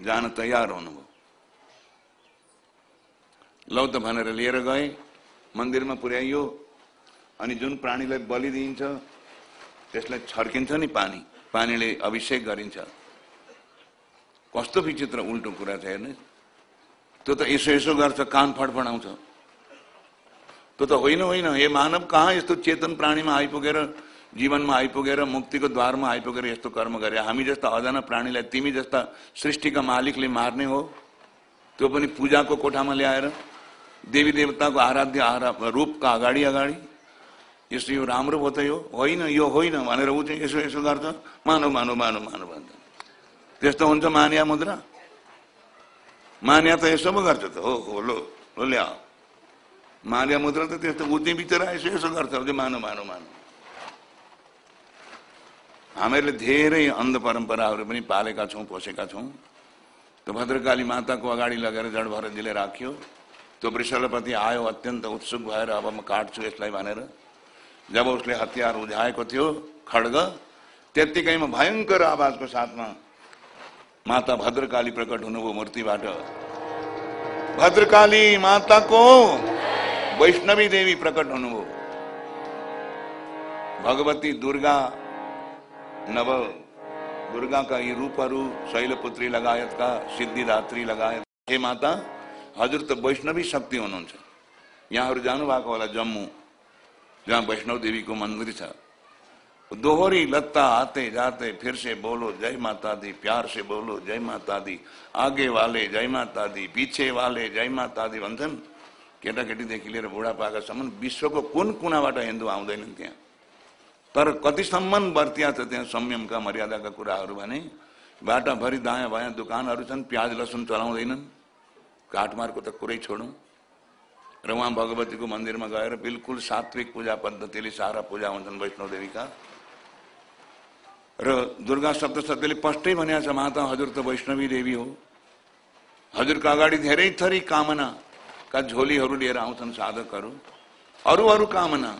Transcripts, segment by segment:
जान तयार हुनुभयो। लौ त भनेर लिएर गए मन्दिरमा पुर्याइयो अनि जुन प्राणीलाई बलि दिइन्छ त्यसलाई छर्किन्छ नि पानी। पानीले अभिषेक गरिन्छ। कस्तो विचित्र उल्टो कुरा छ हेर्नु। त्यो त यसो यसो गर्छ कान फडफडाउँछ त्यो त होइन होइन। हे मानव कहाँ यस्तो चेतन प्राणीमा आइपुगेर जीवनमा आइपुगेर मुक्तिको द्वारमा आइपुगेर यस्तो कर्म गरे। हामी जस्ता अजाना प्राणीलाई तिमी जस्ता सृष्टिका मालिकले मार्ने हो त्यो पनि पूजाको कोठामा ल्याएर देवी देवताको आराध्य आरा रूपका अगाडि अगाडि। यस्तो यो राम्रो भयो त यो? होइन यो होइन भनेर ऊ चाहिँ यसो यसो गर्छ। मानव मानव मानव मानव भन्छ। त्यस्तो हुन्छ मान्या मुद्रा? मान्या त यसो पो गर्छ त। हो हो लो लो ल्या मान्या मुद्रा त त्यस्तो चाहिँ बिचरा यसो यसो गर्छ। मानव मानव मानव हामीहरूले धेरै अन्ध परम्पराहरू पनि पालेका छौँ पोसेका छौँ। त्यो भद्रकाली माताको अगाडि लगेर जडभरजीले राख्यो। त्यो वृषलपति आयो अत्यन्त उत्सुक भएर अब म काट्छु यसलाई भनेर। जब उसले हतियार उझाएको थियो खड्ग त्यत्तिकैमा भयङ्कर आवाजको साथमा माता भद्रकाली प्रकट हुनुभयो मूर्तिबाट। भद्रकाली माताको वैष्णवी देवी प्रकट हुनुभयो। भगवती दुर्गा नव दुर्गाका यी रूपहरू शैलपुत्री लगायतका सिद्धिदात्री लगायत। हे माता, हजुर त वैष्णवी शक्ति हुनुहुन्छ यहाँहरू जानुभएको होला जम्मू, जहाँ वैष्णव देवीको मंदिर छ दोहोरी लत्ता आते जाते, फिर से बोलो, जय माता दी, प्यार से बोलो, जय माता दी। आगे वाले, जय माता दी, पीछे वाले, जय माता दी। भन्छन् केटाकेटीदेखि लिएर बुढापाकासम्म विश्वको कुन कुनाबाट हिंदू आउँदैनन् त्यहाँ तर कतिसम्म बर्तिया छ त्यहाँ संयमका मर्यादाका कुराहरू भने बाटाभरि दायाँ बायाँ दोकानहरू छन् प्याज लसुन चलाउँदैनन्। काठमारको त कुरै छोडौँ। र उहाँ भगवतीको मन्दिरमा गएर बिल्कुल सात्विक पूजा पद्धतिले सारा पूजा हुन्छन् वैष्णव देवीका र दुर्गा सप्तशतीले स्पष्टै भनेको छ माता हजुर त वैष्णवी देवी हो। हजुरका अगाडि धेरै थरी कामनाका झोलीहरू लिएर आउँछन् साधकहरू। अरू अरू कामना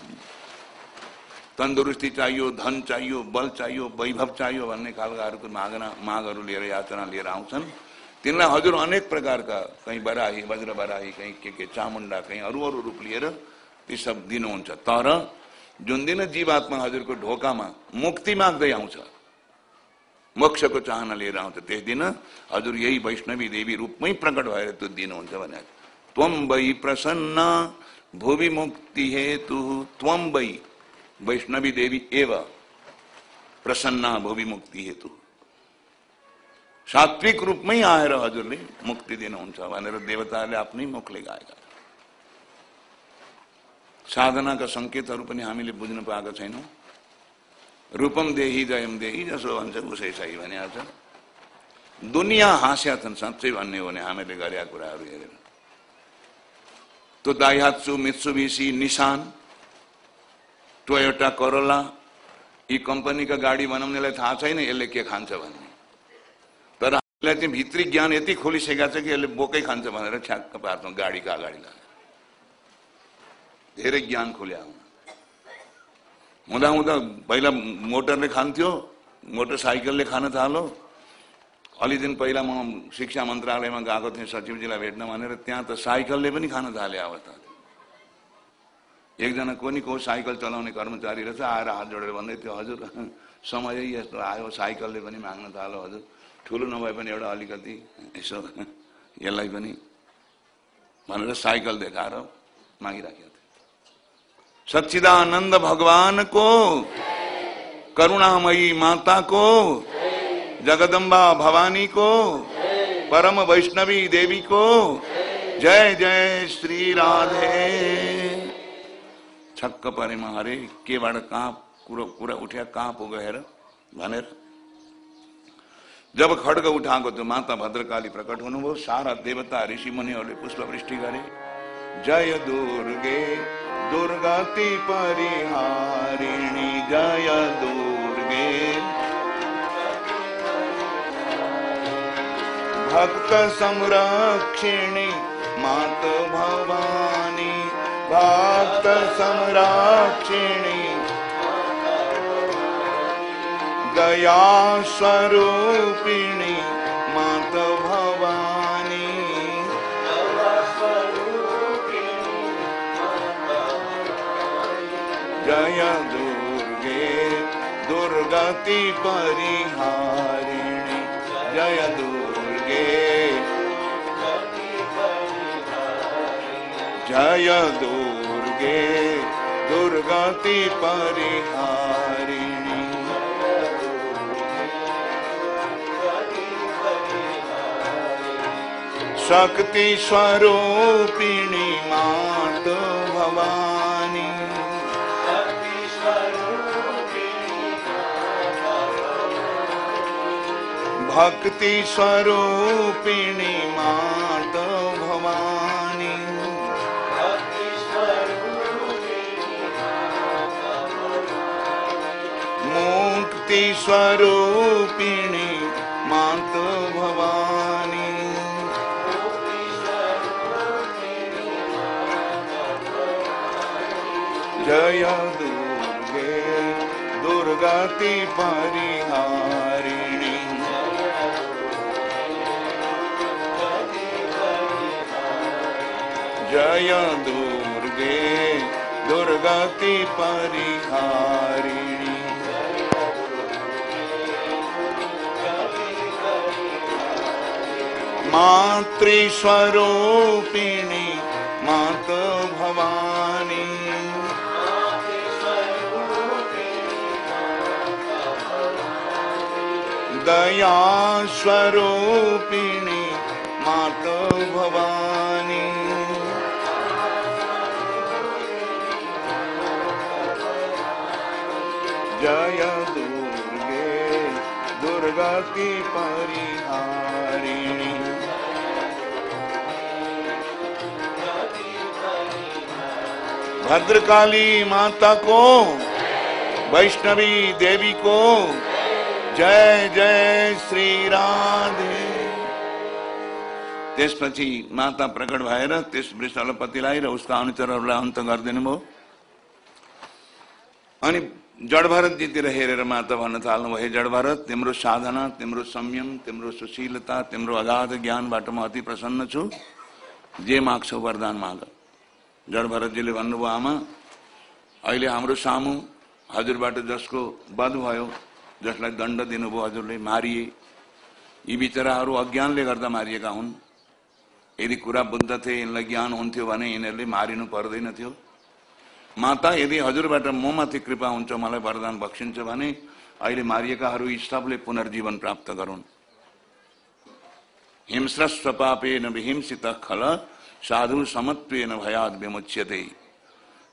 तन्दुरुस्ती चाहियो, धन चाहियो, बल चाहियो, वैभव चाहियो भन्ने खालकाहरूको मागना, मागहरू लिएर याचना लिएर आउँछन्। तिनलाई हजुर अनेक प्रकारका कहीँ बराही वज्र बराही कहीँ के के चामुण्डा, कहीँ अरू अरू रूप लिएर ती सब दिनुहुन्छ। तर जुन दिन जीवात्मा हजुरको ढोकामा मुक्ति माग्दै आउँछ, मोक्षको चाहना लिएर आउँछ, त्यस दिन हजुर यही वैष्णवी देवी रूपमै प्रकट भएर त्यो दिनुहुन्छ भने त्वम प्रसन्न, भुवि मुक्ति हेतु त्वम वैष्णवी देवी एव प्रसन्ना भुवि मुक्ति हेतु। सात्विक रूपमै आएर हजुरले मुक्ति दिनुहुन्छ भनेर देवताले आफ्नै मुखले गाएका साधनाका सङ्केतहरू पनि हामीले बुझ्न पाएका छैनौँ रूपम देही जयम देही जसो भन्छ उसै सही भने छ दुनियाँ हाँस्या छन् साँच्चै भन्ने हो भने हामीले गरेका कुराहरू हेरेर त्यो दाइहात्सु मित्सुबिसी निशान टोयोटा करोला यी कम्पनीका गाडी बनाउनेलाई थाहा छैन यसले के खान्छ भन्ने। तर हामीलाई चाहिँ भित्री ज्ञान यति खोलिसकेका छ कि यसले बोकै खान्छ भनेर ठ्याक्क पार्छौँ गाडीका अगाडि लगाएर धेरै ज्ञान खोल्या हुँदा हुँदा पहिला मोटरले खान्थ्यो मोटरसाइकलले खान थालो अलि दिन पहिला म शिक्षा मन्त्रालयमा गएको थिएँ सचिवजीलाई भेट्न भनेर त्यहाँ त साइकलले पनि खान थाले अवस्था एकजना कोनी को साइकल चलाउने कर्मचारी रहेछ आएर हात जोडेर भन्दै थियो हजुर समय यस्तो आयो साइकलले पनि माग्न थालो हजुर। ठुलो नभए पनि एउटा अलिकति यसो यसलाई पनि भनेर साइकल देखाएर मागिराखेको थियो। सच्चिदानन्द भगवानको करुणामयी माताको जगदम्बा भवानीको परम वैष्णवी देवीको जय जय श्री राधे। छक्क परेमा अरे केबाट कहाँ कुरो, कुरा उठ्या कहाँ पुग्यो हेर भनेर जब खड्ग उठाएको त्यो माता भद्रकाली प्रकट हुनुभयो सारा देवता ऋषि मुनिहरूले पुष्पवृष्टि गरे जय दुर्गे दुर्गति परिहारिणी, जय दुर्गे। भक्त संरक्षिणी, मात भवानी भक्त सम्राक्षिणी दया स्वरूपिणी मात भवानी जय दुर्गे दुर्गति परिहारिणी। जय दुर्गे जय दुर्गे दुर्गति परिहारिणी। शक्ति स्वरूपिणी मात भवानी। भक्ति स्वरूपिणी मात भवानी। मुक्ति स्वरूपिणी मात भवानी। जय दुर्गे दुर्गति परिहारिणी। जय दुर्गे दुर्गति परिहारिणी। मातृस्वरूपिणी मात भवानी। दया स्वरूपिणी मात भवानी। जय दुर्गे दुर्गति परिहारिणी भद्रकाली माता को वैष्णवी देवी को जय जय श्री राधे। त्यसपछि माता प्रकट भएर त्यस वृषलपतिलाई र उसका अनुचरहरूलाई अन्त गरिदिनु भयो। अनि जडभरतजीतिर हेरेर माता भन्न थाल्नु भयो जडभरत तिम्रो साधना तिम्रो संयम तिम्रो सुशीलता तिम्रो अगाध ज्ञानबाट म अति प्रसन्न छु। जे माग्छौ वरदान माग। जडभरतजीले भन्नुभयो आमा अहिले हाम्रो सामु हजुरबाट जसको वध भयो जसलाई दण्ड दिनुभयो हजुरले मारिए। यी बिचराहरू अज्ञानले गर्दा मारिएका हुन्। यदि कुरा बुद्ध थिए यिनलाई ज्ञान हुन्थ्यो भने यिनीहरूले मारिनु पर्दैन थियो। माता यदि हजुरबाट ममाथि कृपा हुन्छ मलाई वरदान बक्सिन्छ भने अहिले मारिएकाहरू सबले पुनर्जीवन प्राप्त गरून्। हिंस्रस्व पापेन विहिंसित खल साधु समत्वेन भयाद विमुच्यते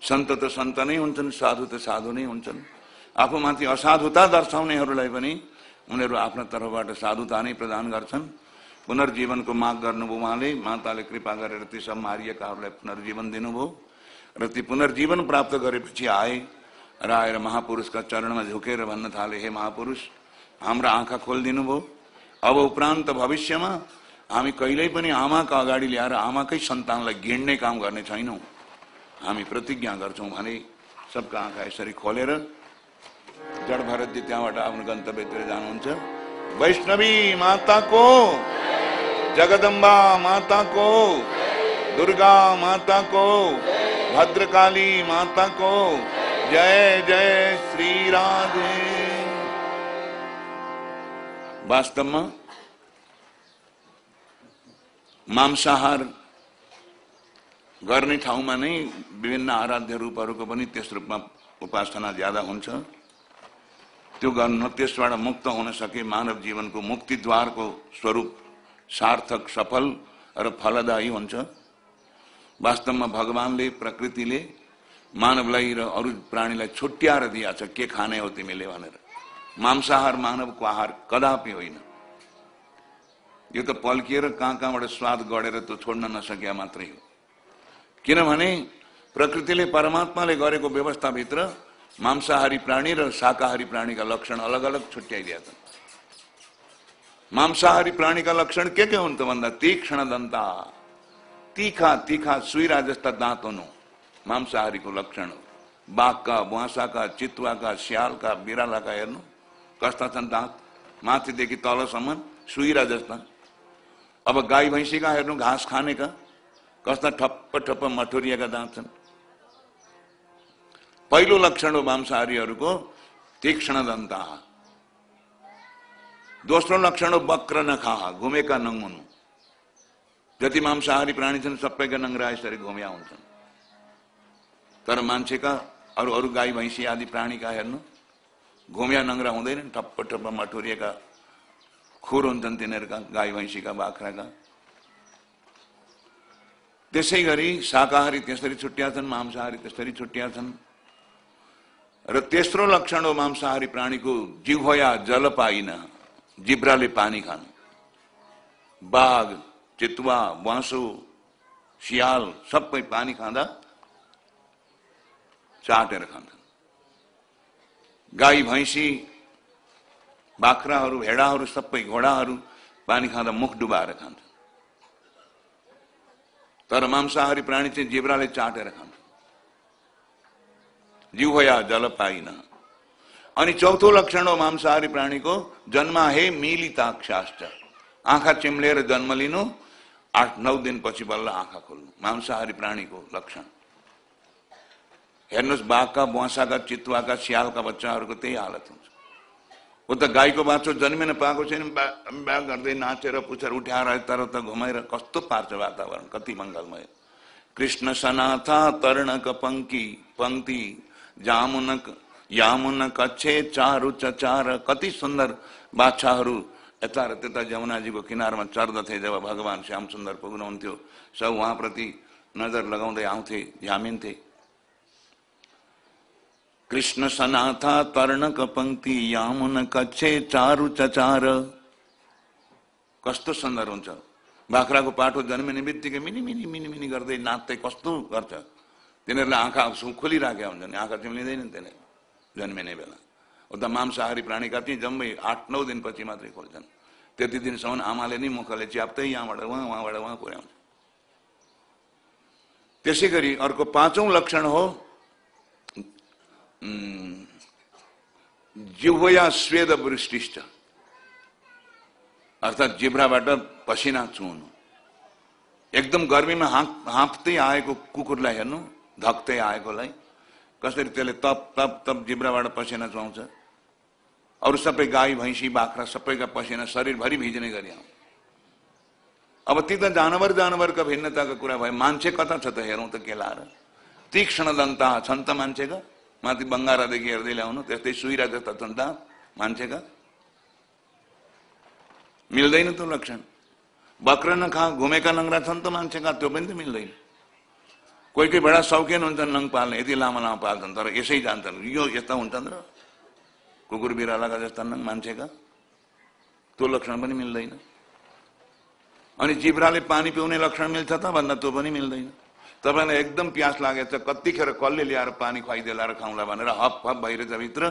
सन्त त सन्त नै हुन्छन् साधु त साधु नै हुन्छन् आफूमाथि असाधुता दर्शाउनेहरूलाई पनि उनीहरू आफ्ना तर्फबाट साधुता नै प्रदान गर्छन्। पुनर्जीवनको माग गर्नुभयो उहाँले, माताले कृपा गरेर ती सब मारिएकाहरूलाई पुनर्जीवन दिनुभयो। र ती पुनर्जीवन प्राप्त गरेपछि आए। र आएर महापुरुषका चरणमा झुकेर भन्न थाले, हे महापुरुष, हाम्रा आँखा खोलिदिनु भयो अब उपरान्त भविष्यमा हामी कहिल्यै पनि आमाका अगाडि ल्याएर आमाकै सन्तानलाई गिड्ने काम गर्ने छैनौँ। हामी प्रतिज्ञा गर्छौँ भने सबका आँखा यसरी खोलेर जड भरतजी त्यहाँबाट आफ्नो गन्तव्यतिर जानुहुन्छ। वैष्णवी माताको जगदम्बा माताको दुर्गा माताको भद्रकाली माताको जय जय श्री राधे। वास्तवमा मांसाहार गर्ने ठाउँमा नै विभिन्न आराध्य रूपहरूको पनि त्यस रूपमा उपासना ज्यादा हुन्छ। त्यो गर्न त्यसबाट मुक्त हुन सके मानव जीवनको मुक्तिद्वारको स्वरूप सार्थक सफल र फलदायी हुन्छ। वास्तवमा भगवानले प्रकृतिले मानवलाई र अरू प्राणीलाई छुट्याएर दिएको के खाने हो तिमीले भनेर। मांसाहार मानवको आहार कदापि होइन। यो त पल्किएर कहाँ कहाँबाट स्वाद गढेर त्यो छोड्न नसके मात्रै हो। किनभने प्रकृतिले परमात्माले गरेको व्यवस्थाभित्र मांसाहारी प्राणी र शाकाहारी प्राणीका लक्षण अलग अलग छुट्याइदिएका छन्। मांसाहारी प्राणीका लक्षण के के हुन् त भन्दा तीक्ष्ण दन्ता तिखा तिखा सुइरा जस्ता दाँत हुनु मांसाहारीको लक्षण हो। बाघका बुवासाका, चितुवाका, स्यालका, बिरालाका हेर्नु कस्ता छन् दाँत? माथिदेखि तलसम्म सुइरा जस्ता अब गाई भैँसीका हेर्नु घाँस खानेका कस्ता ठप्प ठप्प मठुरिएका दाँत छन् पहिलो लक्षण हो मांसाहारीहरूको, तीक्ष्ण दन्ता दोस्रो लक्षण हो वक्र नखा, घुमेका नङ जति मांसाहारी प्राणी छन्, सबैका नङ्ग्रा यसरी घुम्या हुन्छन्। तर मान्छेका अरू अरू गाई भैँसी आदि प्राणीका हेर्नु, घुम्या नङ्ग्रा हुँदैनन्, ठप्प ठप्प मठुरिएका खुर हुन्छन् तिनीहरूका गाई भैँसीका बाख्राका त्यसै गरी शाकाहारी त्यसरी छुट्या छन् मांसाहारी त्यसरी छुट्या छन् र तेस्रो लक्षण हो मांसाहारी प्राणीको जिह्वया जल पाइन जिब्राले पानी खानु बाघ चितुवा बाँसो सियाल सबै पानी खाँदा चाटेर खान्छन् गाई भैँसी बाख्राहरू भेडाहरू सबै घोडाहरू पानी खाँदा मुख डुबाएर खान्छन् तर मांसाहारी प्राणी चाहिँ जिब्राले चाटेर खान्छ। जिह्वया जल पाइन। अनि चौथो लक्षण हो मांसाहारी प्राणीको जन्मा हे मिलिताक्षाष्ट आँखा चिम्लेर जन्म लिनु आठ नौ दिनपछि बल्ल आँखा खोल्नु। मांसाहारी प्राणीको लक्षण। हेर्नुहोस् बाघका बुवासाका चितुवाका सियालका बच्चाहरूको त्यही हालत हुन्छ। ऊ त गाईको बाछो जन्मिन पाएको छैन ब्या गर्दै नाचेर पुछेर उठाएर तर त घुमाएर कस्तो पार्छ वातावरण, कति मङ्गलमय कृष्ण सनाथा तर्णक पङ्की पङ्क्ति जामुनक यामुन कच्छे चारु चचार, कति सुन्दर बाछाहरू यता र त्यता जमुनाजीको किनारमा चर्दथे जब भगवान् श्याम सुन्दर पुग्नुहुन्थ्यो, सब उहाँप्रति नज़र लगाउँदै आउँथे झ्यामिन्थे कृष्ण सनाथा तर्णक पङ्क्ति यामुन कच्छे चारु चचार। कस्तो सुन्दर हुन्छ। बाख्राको पाठो जन्मिने बित्तिकै मिनी मिनी मिनी मिनी गर्दै नाच्दै कस्तो गर्छ। तिनीहरूलाई आँखा खोलिराखेका हुन्छन्। आँखा चिम्लिँदैनन् तिनीहरू जन्मिने बेला। उता मांसाहारी प्राणीका चाहिँ जम्मै आठ, नौ दिनपछि मात्रै खोल्छन्। त्यति दिनसम्म आमाले नै मुखले च्याप्दै यहाँबाट उहाँ उहाँबाट उहाँ पुर्याउँछ। त्यसै गरी अर्को पाँचौं लक्षण हो। जिह्वया स्वेद वृष्टिष्ट अर्थात् जिब्राबाट पसिना चुहनु एकदम गर्मीमा हाँप हाँप्दै आएको कुकुरलाई हेर्नु धक्दै आएकोलाई कसरी त्यसले तप तप तप जिब्राबाट पसिना चुहाउँछ अरू सबै गाई भैँसी बाख्रा सबैका पसिना शरीरभरि भिज्ने गरी आउँछ अब ती त जानवर जानवरका भिन्नताको कुरा भयो मान्छे कता छ त हेरौँ त के लाएर तीक्ष्ण दन्ता छन् त मान्छेका माथि बङ्गारादेखि हेर्दै ल्याउनु त्यस्तै सुइरा जस्ता छन् त मान्छेका मिल्दैन त्यो लक्षण बक्र नखा घुमेका नङ्ग्रा छन् त मान्छेका त्यो पनि त मिल्दैन कोही कोही भेडा सौकेन हुन्छन् नङ पाल्ने यति लामो लामो पाल्छन् तर यसै जान्छन् यो यस्ता हुन्छन् र कुकुर बिरालाका जस्ता नङ मान्छेका त्यो लक्षण पनि मिल्दैन अनि जिब्राले पानी पिउने लक्षण मिल्छ त भन्दा त्यो पनि मिल्दैन तपाईँलाई एकदम प्यास लागेछ कतिखेर कसले ल्याएर पानी खुवाइदिएर खाउँला भनेर हप हप भइरहेछ भित्र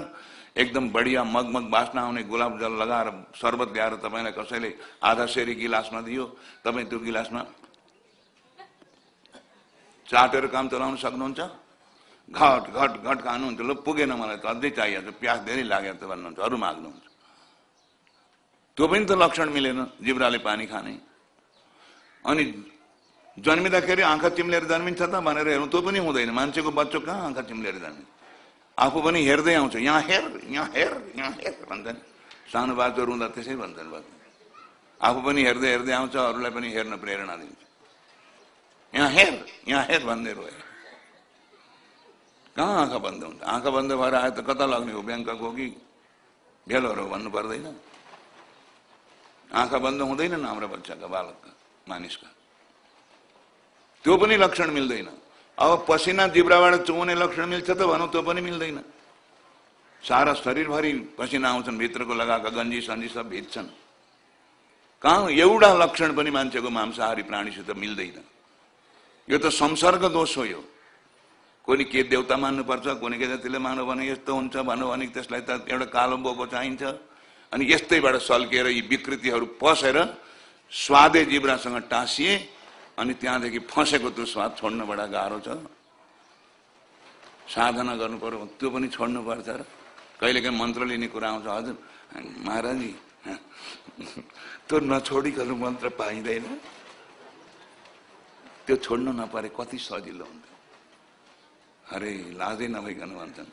एकदम बढिया मगमग बास्न आउने गुलाब जल लगाएर शर्बत ल्याएर तपाईँलाई कसैले आधा सेरी गिलासमा दियो तपाईँ त्यो गिलासमा चाटेर काम चलाउन सक्नुहुन्छ? घट घट घट खानुहुन्छ ल पुगेन मलाई त अझै चाहिएको छ प्यास धेरै लागेको छ भन्नुहुन्छ अरू माग्नुहुन्छ। त्यो पनि त लक्षण मिलेन जिब्राले पानी खाने। अनि जन्मिँदाखेरि आँखा चिम्लेर जन्मिन्छ त भनेर हेर्नु त्यो पनि हुँदैन मान्छेको बच्चो कहाँ आँखा चिम्लेर जन्मिन्छ आफू पनि हेर्दै आउँछ यहाँ हेर यहाँ हेर यहाँ हेर भन्छन् सानो बाचो रुँदा त्यसै भन्छन् बच्चा आफू पनि हेर्दै हेर्दै आउँछ अरूलाई पनि हेर्न प्रेरणा दिन्छ यहाँ हेर यहाँ हेर भन्दै रोए कहाँ आँखा बन्द हुन्छ आँखा बन्द भएर आयो त कता लग्ने हो ब्याङ्कक हो कि भेलोहरू भन्नु पर्दैन आँखा बन्द हुँदैन हाम्रो बच्चाका बालकका मानिसका त्यो पनि लक्षण मिल्दैन। अब पसिना जिब्राबाट चुहुने लक्षण मिल्छ त भनौँ त्यो पनि मिल्दैन। सारा शरीरभरि पसिना आउँछन् भित्रको लगाएका गन्जी सन्जी सब भिज्छन्। कहाँ एउटा लक्षण पनि मान्छेको मांसाहारी प्राणीसित मिल्दैन। यो त संसर्ग दोष हो यो। कोही के देउता मान्नुपर्छ कोही के जतिले मान्यो भने यस्तो हुन्छ भन्यो भने त्यसलाई त एउटा कालो बोको चाहिन्छ। अनि यस्तैबाट सल्किएर यी विकृतिहरू पसेर स्वादे जिब्रासँग टाँसिए अनि त्यहाँदेखि फँसेको त्यो स्वाद छोड्न बडा गाह्रो छ। साधना गर्नु पर्यो त्यो पनि छोड्नु पर्छ र। कहिलेकाहीँ मन्त्र लिने कुरा आउँछ हजुर महाराजी त्यो नछोडिकन मन्त्र पाइँदैन। त्यो छोड्नु नपरे कति सजिलो हुन्छ। अरे लाजै नभइकन भन्छन्।